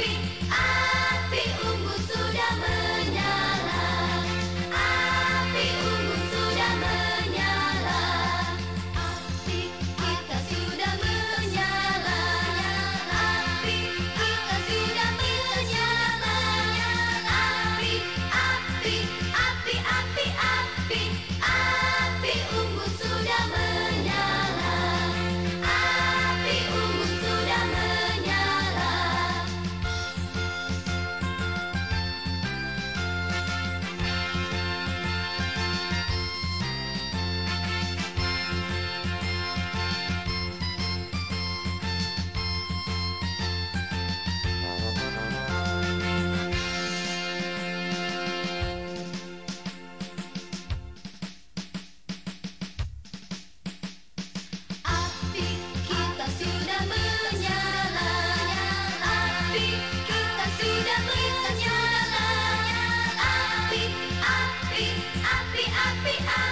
Beep. happy, happy, happy.